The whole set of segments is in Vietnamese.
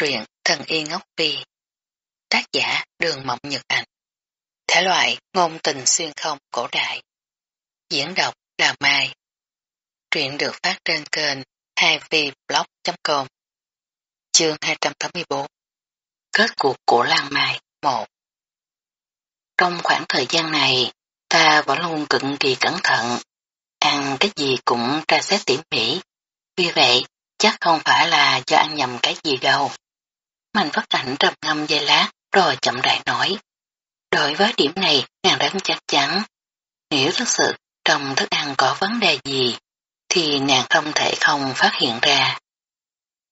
truyện Thần Y Ngốc Phi. Tác giả Đường Mộng Nhật Ảnh Thể loại ngôn tình xuyên không cổ đại. Diễn đọc là Mai. Truyện được phát trên kênh 2vblog.com Chương 284 Kết cuộc của Lan Mai 1 Trong khoảng thời gian này, ta vẫn luôn cực kỳ cẩn thận, ăn cái gì cũng tra xét tỉ mỉ. Vì vậy, chắc không phải là do ăn nhầm cái gì đâu. Mạnh phát ảnh trầm ngâm dây lát, rồi chậm rãi nói. Đối với điểm này, nàng rất chắc chắn. Nếu thật sự trong thức ăn có vấn đề gì, thì nàng không thể không phát hiện ra.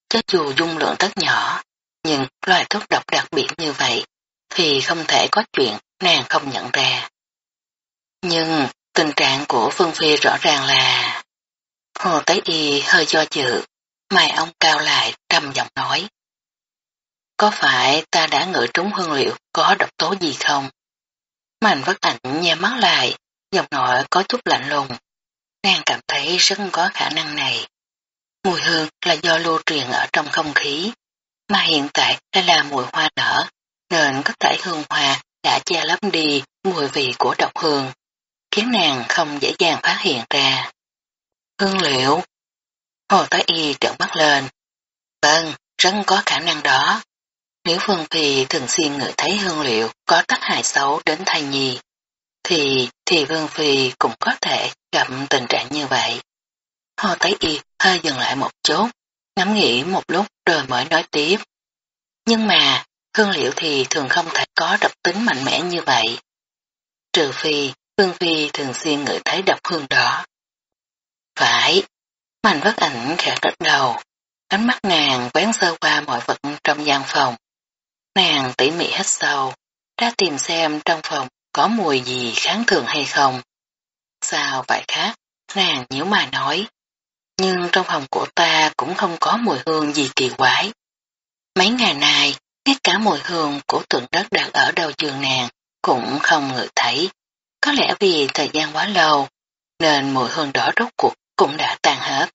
Cho dù dung lượng rất nhỏ, nhưng loài thuốc độc đặc biệt như vậy, thì không thể có chuyện nàng không nhận ra. Nhưng tình trạng của Phương Phi rõ ràng là Hồ Tế Y hơi do dự, mày ông cao lại trầm giọng nói. Có phải ta đã ngửi trúng hương liệu có độc tố gì không? Mạnh vất ảnh nhè mắt lại, giọng nội có chút lạnh lùng. Nàng cảm thấy rất có khả năng này. Mùi hương là do lưu truyền ở trong không khí, mà hiện tại đây là mùi hoa nở, nên có thể hương hoa đã che lấp đi mùi vị của độc hương, khiến nàng không dễ dàng phát hiện ra. Hương liệu Hồ Thái Y trợn mắt lên. Vâng, rất có khả năng đó. Nếu vương Phi thường xuyên ngửi thấy hương liệu có tác hại xấu đến thai nhi, thì thì Vương Phi cũng có thể gặp tình trạng như vậy. ho Thái Y hơi dừng lại một chút, ngắm nghĩ một lúc rồi mới nói tiếp. Nhưng mà, hương liệu thì thường không thể có độc tính mạnh mẽ như vậy. Trừ phi, Vương Phi thường xuyên ngửi thấy độc hương đó. Phải, Mạnh vất ảnh khẽ gật đầu, ánh mắt nàng quán sơ qua mọi vật trong gian phòng. Nàng tỉ mỉ hết sâu, ra tìm xem trong phòng có mùi gì kháng thường hay không. Sao vậy khác, nàng nhíu mà nói. Nhưng trong phòng của ta cũng không có mùi hương gì kỳ quái. Mấy ngày nay, ngay cả mùi hương của tượng đất đặt ở đầu giường nàng cũng không ngửi thấy. Có lẽ vì thời gian quá lâu, nên mùi hương đó rốt cuộc cũng đã tan hết.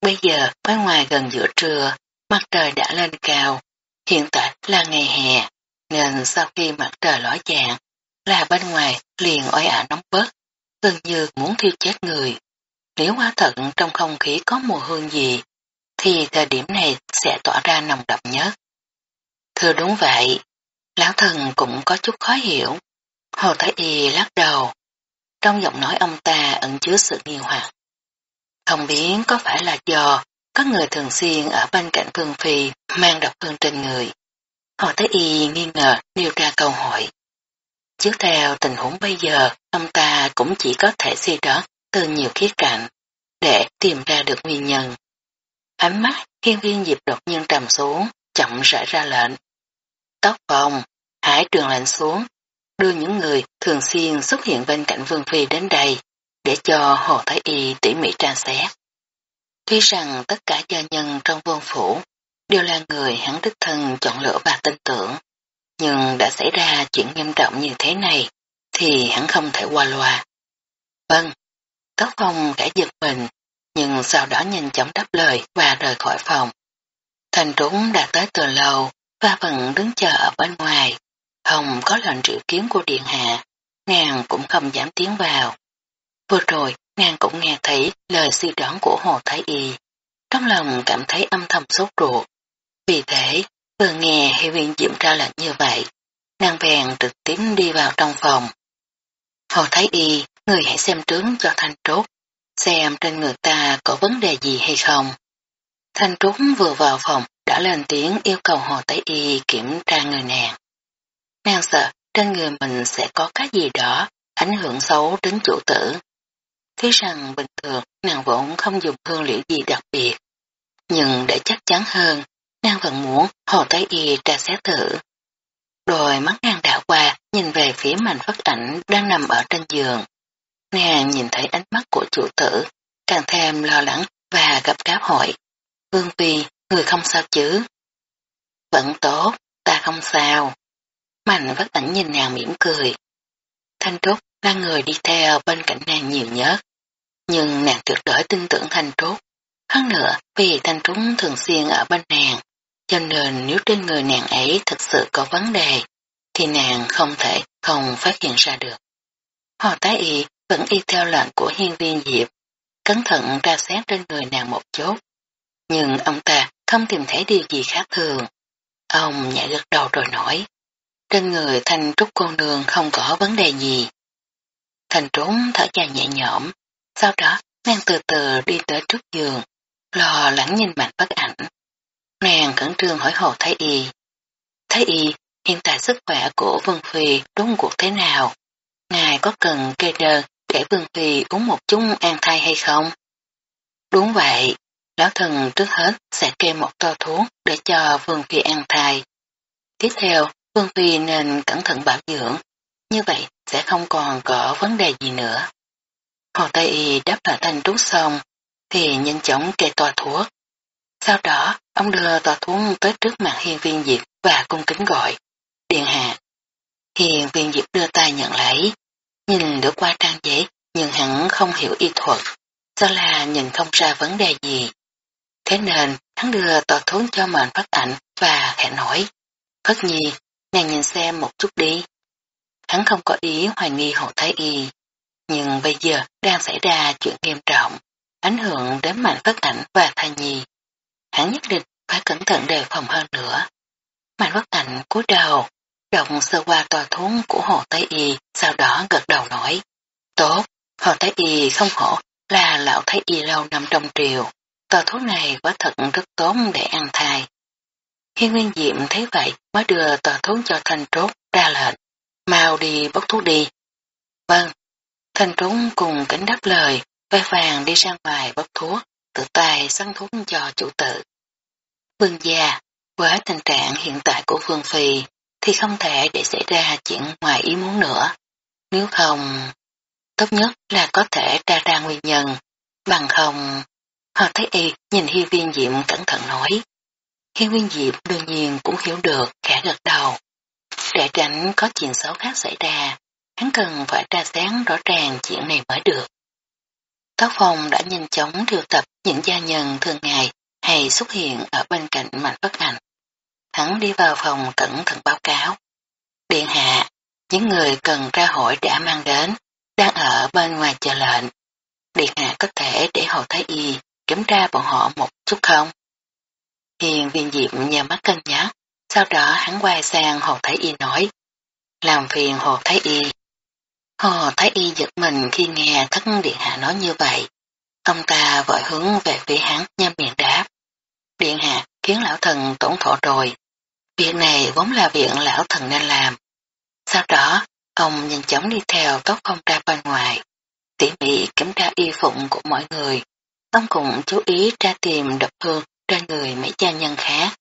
Bây giờ bên ngoài gần giữa trưa, mặt trời đã lên cao, hiện tại là ngày hè, nên sau khi mặt trời ló dạng, là bên ngoài liền oi ả nóng bớt, gần như muốn thiêu chết người. Nếu hóa thật trong không khí có mùi hương gì, thì thời điểm này sẽ tỏa ra nồng đậm nhất. Thưa đúng vậy, lão thần cũng có chút khó hiểu. Hồ Thái Y lắc đầu. Trong giọng nói ông ta ẩn chứa sự nghi hoặc. Không biết có phải là do có người thường xuyên ở bên cạnh Phương Phi mang độc hương trên người. Họ thấy y nghi ngờ nêu ra câu hỏi. Trước theo tình huống bây giờ, ông ta cũng chỉ có thể suy đoán từ nhiều khía cạnh để tìm ra được nguyên nhân. Ánh mắt hiên viên dịp đột nhiên trầm xuống, chậm rãi ra lệnh. Tóc phòng, hải trường lệnh xuống, đưa những người thường xuyên xuất hiện bên cạnh Vương Phi đến đây, để cho Hồ Thái Y tỉ mỉ tra xét. Tuy rằng tất cả gia nhân trong vương phủ đều là người hắn đích thân chọn lựa và tin tưởng, nhưng đã xảy ra chuyện nghiêm trọng như thế này thì hắn không thể qua loa. Vâng, Tóc Phong cả giật mình, nhưng sau đó nhanh chóng đáp lời và rời khỏi phòng. Thành trúng đã tới từ lâu và vẫn đứng chờ ở bên ngoài, không có lệnh triệu kiến của Điện Hạ, nàng cũng không dám tiến vào. Vừa rồi, nàng cũng nghe thấy lời suy đoán của Hồ Thái Y. Trong lòng cảm thấy âm thầm sốt ruột. Vì thế, vừa nghe Hi viên diệm ra lệnh như vậy, nàng bèn trực tiếp đi vào trong phòng. Hồ Thái Y, người hãy xem trướng cho Thanh Trúc, xem trên người ta có vấn đề gì hay không. Thanh Trúc vừa vào phòng đã lên tiếng yêu cầu Hồ Thái Y kiểm tra người nàng. Nàng sợ trên người mình sẽ có cái gì đó ảnh hưởng xấu đến chủ tử. Thế rằng bình thường nàng vốn không dùng hương liệu gì đặc biệt. Nhưng để chắc chắn hơn, nàng vẫn muốn hồ tái y tra xét thử. đôi mắt nàng đảo qua nhìn về phía mảnh phất ảnh đang nằm ở trên giường. Nàng nhìn thấy ánh mắt của chủ tử, càng thêm lo lắng và gấp cáp hỏi. Vương Phi, người không sao chứ? Vẫn tốt, ta không sao. Mảnh phất ảnh nhìn nàng mỉm cười. Thanh Trúc là người đi theo bên cạnh nàng nhiều nhất. Nhưng nàng tuyệt đối tin tưởng Thanh Trúc. Hơn nữa, vì Thanh Trúc thường xuyên ở bên nàng, cho nên nếu trên người nàng ấy thực sự có vấn đề, thì nàng không thể không phát hiện ra được. Họ tái y vẫn y theo lệnh của hiên viên diệp, cẩn thận ra xét trên người nàng một chút. Nhưng ông ta không tìm thấy điều gì khác thường. Ông nhảy gật đầu rồi nói, trên người thanh trúc cô nương không có vấn đề gì. Thành trốn thở dài nhẹ nhõm, sau đó nàng từ từ đi tới trước giường, lo lắng nhìn mạnh bất ảnh. Nàng khẩn trương hỏi hồ Thái Y. Thái Y, hiện tại sức khỏe của Vương Phi đúng cuộc thế nào? Ngài có cần kê đơn để Vương Phi uống một chút an thai hay không? Đúng vậy, lão thần trước hết sẽ kê một to thuốc để cho Vương Phi an thai. Tiếp theo, Vương Phi nên cẩn thận bảo dưỡng, như vậy sẽ không còn có vấn đề gì nữa. Hồ Tây Y đáp lại thanh trúc xong, thì nhanh chóng kê toa thuốc. Sau đó, ông đưa toa thuốc tới trước mặt hiên viên diệp và cung kính gọi. Điện hạ. Hiên viên diệp đưa tay nhận lấy, nhìn được qua trang giấy nhưng hắn không hiểu y thuật, do là nhìn không ra vấn đề gì. Thế nên hắn đưa tòa thuốc cho mệnh phát ảnh và khẽ nói, Phất nhi, nàng nhìn xem một chút đi. Hắn không có ý hoài nghi hồ thái y, nhưng bây giờ đang xảy ra chuyện nghiêm trọng, ảnh hưởng đến mạnh phất ảnh và thai nhi. Hắn nhất định phải cẩn thận đề phòng hơn nữa. Mạnh phất ảnh cúi đầu, động sơ qua tòa thuốc của hồ thái Y, sau đó gật đầu nói, tốt, hồ thái Y không hổ là lão Thái Y lâu năm trong triều, tòa thuốc này quả thật rất tốt để ăn thai. Hiên Nguyên Diệm thấy vậy mới đưa tòa thuốc cho Thanh Trốt ra lệnh, mau đi bốc thuốc đi. Vâng, Thanh trúng cùng kính đáp lời, vai vàng đi ra ngoài bốc thuốc, tự tay săn thuốc cho chủ tử. Vương gia, với tình trạng hiện tại của Vương Phi, thì không thể để xảy ra chuyện ngoài ý muốn nữa. Nếu không, tốt nhất là có thể tra ra nguyên nhân, bằng không. Họ thấy y nhìn Hi viên diệm cẩn thận nói. Hi viên diệm đương nhiên cũng hiểu được, khẽ gật đầu. Để tránh có chuyện xấu khác xảy ra, hắn cần phải tra sáng rõ ràng chuyện này mới được. Tóc phòng đã nhanh chóng điều tập những gia nhân thường ngày hay xuất hiện ở bên cạnh mạnh bất ảnh. Hắn đi vào phòng cẩn thận báo cáo. Điện hạ, những người cần ra hội đã mang đến, đang ở bên ngoài chờ lệnh. Điện hạ có thể để hầu Thái Y kiểm tra bọn họ một chút không? Hiền viên diệm nhà mắt cân nhắc, sau đó hắn quay sang Hồ Thái Y nói, làm phiền Hồ Thái Y. Hồ Thái Y giật mình khi nghe thất điện hạ nói như vậy. Ông ta vội hướng về phía hắn nhâm miệng đáp. Điện hạ khiến lão thần tổn thọ rồi, Việc này vốn là việc lão thần nên làm. Sau đó, ông nhanh chóng đi theo tốt phong ra bên ngoài, tỉ mỉ kiểm tra y phụng của mọi người. Ông cũng chú ý tra tìm độc hương trên người mấy gia nhân khác.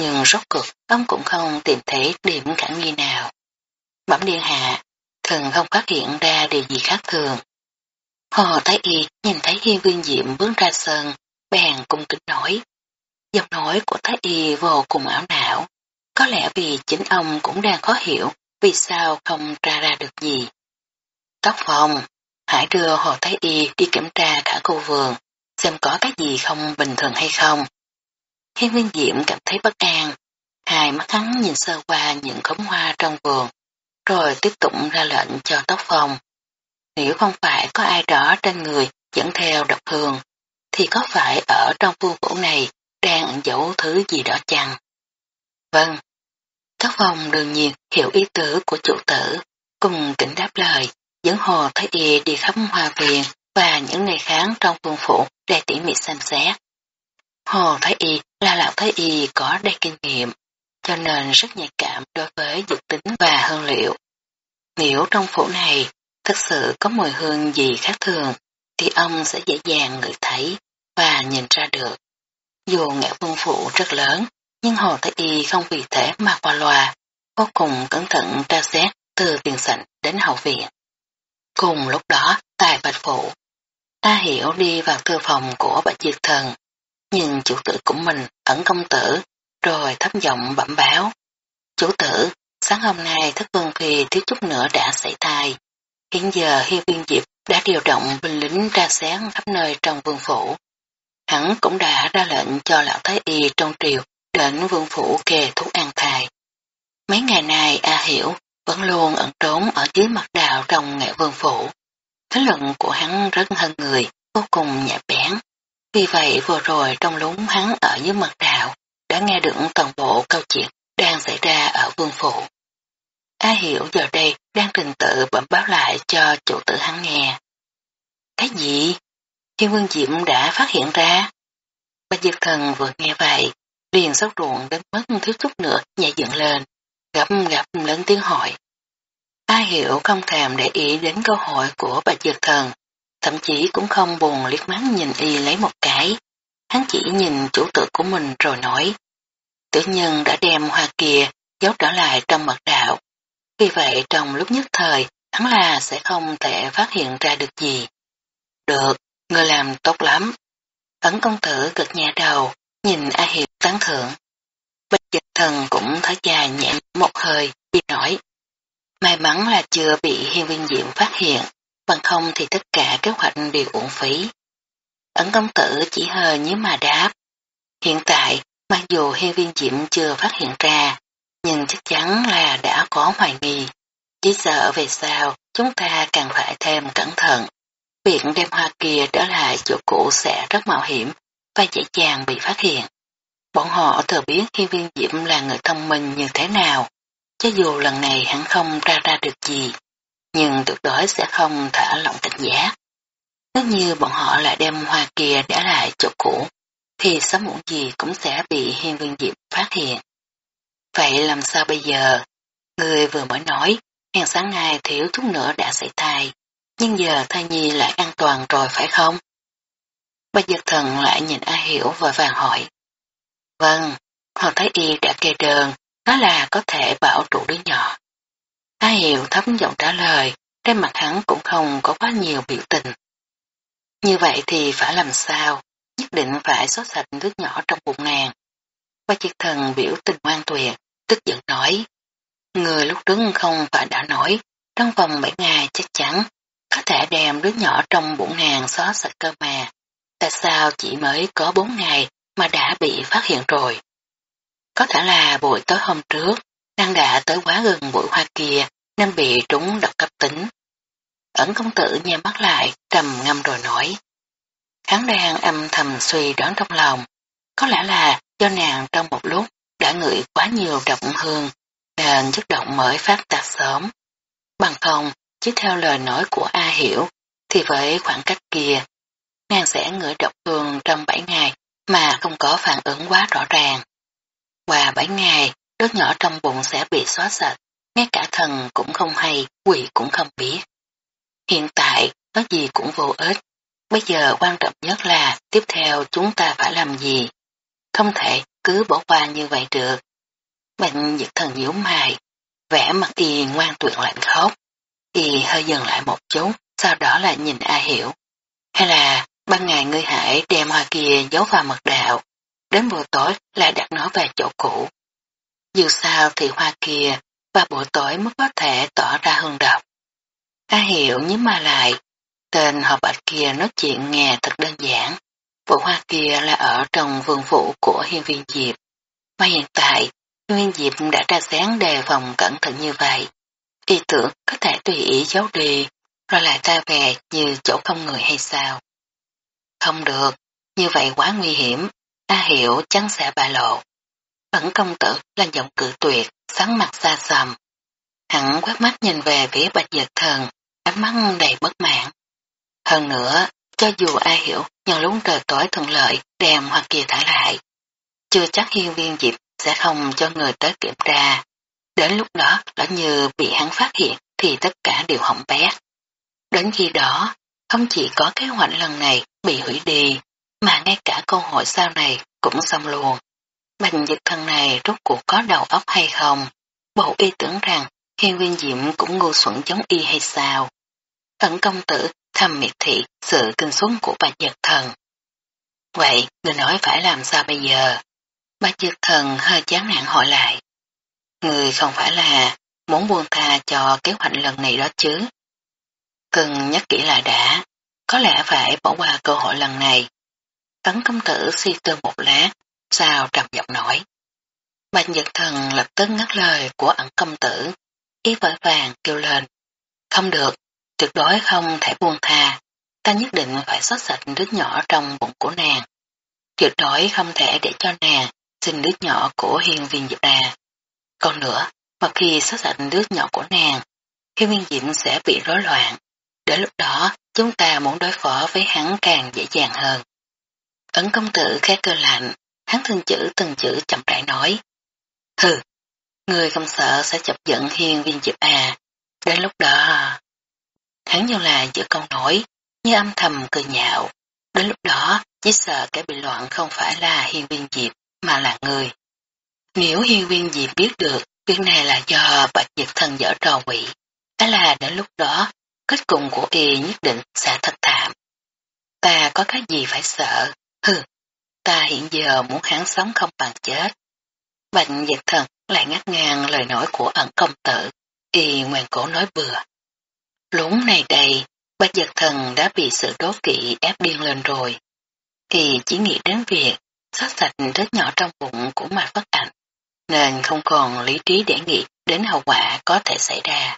Nhưng rốt cuộc ông cũng không tìm thấy điểm khả nghi nào. Bẩm điện hạ, thần không phát hiện ra điều gì khác thường. Hồ Thái Y nhìn thấy Hi viên diệm bước ra sân, bèn cung kính nói. Giọng nói của Thái Y vô cùng ảo não, có lẽ vì chính ông cũng đang khó hiểu vì sao không tra ra được gì. Tóc phòng, hãy đưa Hồ Thái Y đi kiểm tra cả khu vườn, xem có cái gì không bình thường hay không. Hiên viên diệm cảm thấy bất an, hai mắt hắn nhìn sơ qua những khóm hoa trong vườn, rồi tiếp tục ra lệnh cho tóc phòng. Nếu không phải có ai đó trên người dẫn theo độc hương, thì có phải ở trong vương phủ này đang ẩn giấu thứ gì đó chăng? Vâng, tóc phòng đương nhiên hiểu ý tứ của chủ tử, cùng tỉnh đáp lời, dẫn hồ Thái Y đi khắp hoa viện và những nơi kháng trong vương phủ để tỉ mỉ xem xét. Hồ Thái Y là lão Thái Y có đầy kinh nghiệm, cho nên rất nhạy cảm đối với dược tính và hương liệu. Nếu trong phủ này thực sự có mùi hương gì khác thường, thì ông sẽ dễ dàng ngửi thấy và nhìn ra được. Dù ngã vương phủ rất lớn, nhưng Hồ Thái Y không vì thế mà qua loa, vô cùng cẩn thận tra xét từ tiền sảnh đến hậu viện. Cùng lúc đó, tại Bạch Phủ, ta hiểu đi vào thư phòng của Bạch Diệt Thần, nhìn chủ tử của mình ẩn công tử, rồi thấp giọng bẩm báo. Chủ tử, sáng hôm nay thất vương phi thiếu chút nữa đã xảy thai. Hiện giờ Hiên Viên Diệp đã điều động binh lính ra sáng khắp nơi trong vương phủ. Hắn cũng đã ra lệnh cho lão Thái Y trong triều đến vương phủ kề thuốc an thai. Mấy ngày nay A Hiểu vẫn luôn ẩn trốn ở dưới mặt đào trong nghệ vương phủ. Thế luận của hắn rất hơn người, vô cùng nhạy bén. Vì vậy vừa rồi trong lúc hắn ở dưới mặt đạo đã nghe được toàn bộ câu chuyện đang xảy ra ở vương phủ. A Hiểu giờ đây đang trình tự bẩm báo lại cho chủ tử hắn nghe. Cái gì? Thiên Vương Diệm đã phát hiện ra. Bạch Dược Thần vừa nghe vậy, liền sốt ruộng đến mất thiếu chút nữa nhảy dựng lên, gặp gặp lớn tiếng hỏi. A Hiểu không thèm để ý đến câu hỏi của Bạch Dược Thần, thậm chí cũng không buồn liếc mắt nhìn y lấy một cái. Hắn chỉ nhìn chủ tử của mình rồi nói. Tử nhân đã đem hoa kia giấu trở lại trong mật đạo. Vì vậy trong lúc nhất thời, hắn là sẽ không thể phát hiện ra được gì. Được, người làm tốt lắm. Ấn công tử cực nhẹ đầu, nhìn A Hiệp tán thưởng. Bạch dịch thần cũng thở dài nhẹ một hơi, đi nói. May mắn là chưa bị hiên viên diệm phát hiện, bằng không thì tất cả kế hoạch đều uổng phí. Ấn công tử chỉ hờ như mà đáp. Hiện tại, mặc dù hiên viên diệm chưa phát hiện ra, nhưng chắc chắn là đã có hoài nghi. Chỉ sợ về sau, chúng ta càng phải thêm cẩn thận. Việc đem hoa kia trở lại chỗ cũ sẽ rất mạo hiểm và dễ dàng bị phát hiện. Bọn họ thừa biết hiên viên diệm là người thông minh như thế nào, cho dù lần này hắn không ra ra được gì, nhưng tuyệt đối sẽ không thả lỏng cảnh giác. Nếu như bọn họ lại đem hoa kia để lại chỗ cũ, thì sớm muộn gì cũng sẽ bị hiên viên diệp phát hiện. Vậy làm sao bây giờ? Người vừa mới nói, hàng sáng nay thiếu chút nữa đã xảy thai, nhưng giờ thai nhi lại an toàn rồi phải không? Bạch giờ thần lại nhìn A Hiểu và vàng hỏi. Vâng, Hoàng Thái y đã kê đơn, nó là có thể bảo trụ đứa nhỏ. A Hiểu thấm giọng trả lời, trên mặt hắn cũng không có quá nhiều biểu tình. Như vậy thì phải làm sao? Nhất định phải xóa sạch đứa nhỏ trong bụng nàng. Ba chiếc thần biểu tình ngoan tuyệt, tức giận nói. Người lúc trước không phải đã nói, trong vòng 7 ngày chắc chắn có thể đem đứa nhỏ trong bụng nàng xóa sạch cơ mà. Tại sao chỉ mới có 4 ngày mà đã bị phát hiện rồi? Có thể là buổi tối hôm trước, đang đã tới quá gần bụi hoa kia nên bị trúng độc cấp tính. Ẩn công tử nhắm mắt lại, trầm ngâm rồi nói. Hắn đang âm thầm suy đoán trong lòng. Có lẽ là do nàng trong một lúc đã ngửi quá nhiều độc hương nên chất động mới phát tạc sớm. Bằng không, chỉ theo lời nói của A Hiểu, thì với khoảng cách kia, nàng sẽ ngửi độc hương trong 7 ngày mà không có phản ứng quá rõ ràng. Qua 7 ngày, đứa nhỏ trong bụng sẽ bị xóa sạch, ngay cả thần cũng không hay, quỷ cũng không biết. Hiện tại, nói gì cũng vô ích. Bây giờ quan trọng nhất là tiếp theo chúng ta phải làm gì. Không thể cứ bỏ qua như vậy được. Bệnh dịch thần nhíu mày, vẽ mặt y ngoan tuyệt lạnh khóc. Y hơi dừng lại một chút, sau đó là nhìn A Hiểu. Hay là ban ngày ngươi hãy đem hoa kia giấu vào mật đạo, đến buổi tối lại đặt nó về chỗ cũ. Dù sao thì hoa kia và buổi tối mới có thể tỏ ra hương độc. A Hiểu nhưng mà lại, tên họ bạch kia nói chuyện nghe thật đơn giản. Bộ hoa kia là ở trong vườn phủ của hiên viên Diệp. Mà hiện tại, hiên viên Diệp đã ra sáng đề phòng cẩn thận như vậy. ý tưởng có thể tùy ý giấu đi, rồi lại ta về như chỗ không người hay sao. Không được, như vậy quá nguy hiểm, A hiểu chắn sẽ bại lộ. Ẩn công tử là giọng cử tuyệt, sáng mặt xa xầm. Hắn quát mắt nhìn về phía bạch dược thần, ánh mắt đầy bất mãn. Hơn nữa, cho dù ai hiểu nhân lúc trời tối thuận lợi đem hoặc kia thả lại, chưa chắc hiên viên dịp sẽ không cho người tới kiểm tra. Đến lúc đó, lỡ như bị hắn phát hiện thì tất cả đều hỏng bét. Đến khi đó, không chỉ có kế hoạch lần này bị hủy đi, mà ngay cả cơ hội sau này cũng xong luôn. Bành dịch thần này rốt cuộc có đầu óc hay không? Bộ y tưởng rằng hiên viên diệm cũng ngu xuẩn giống y hay sao? tấn công tử thầm miệt thị sự kinh xuống của bạch giật thần. Vậy, người nói phải làm sao bây giờ? Bạch giật thần hơi chán nản hỏi lại. Người không phải là muốn buông tha cho kế hoạch lần này đó chứ? Cần nhắc kỹ lại đã, có lẽ phải bỏ qua cơ hội lần này. Tấn công tử suy tư một lát, sao trầm giọng nói. Bạch Nhật Thần lập tức ngắt lời của ẩn công tử, ý vội vàng kêu lên. Không được, tuyệt đối không thể buông tha, ta nhất định phải xót sạch đứa nhỏ trong bụng của nàng. Tuyệt đối không thể để cho nàng xin đứa nhỏ của hiên viên diệp đà. Còn nữa, một khi xót sạch đứa nhỏ của nàng, hiên viên diệp sẽ bị rối loạn. Đến lúc đó, chúng ta muốn đối phó với hắn càng dễ dàng hơn. Ấn công tử khẽ cơ lạnh, hắn từng chữ từng chữ chậm rãi nói. Hừ, người không sợ sẽ chọc giận hiên viên diệp à, đến lúc đó... Hắn như là giữa câu nói, như âm thầm cười nhạo, đến lúc đó chỉ sợ cái bị loạn không phải là hiên viên diệp mà là người. Nếu hiên viên diệp biết được việc này là do bạch diệt thần dở trò quỷ, đó là đến lúc đó kết cục của y nhất định sẽ thật thảm. Ta có cái gì phải sợ, hừ, ta hiện giờ muốn hắn sống không bằng chết. Bạch diệt thần lại ngắt ngang lời nói của ẩn công tử, y ngoan cổ nói bừa. Lúng này đây, bạch giật thần đã bị sự đố kỵ ép điên lên rồi. Y chỉ nghĩ đến việc sát sạch rất nhỏ trong bụng của Mạc phất Ảnh, nên không còn lý trí để nghĩ đến hậu quả có thể xảy ra.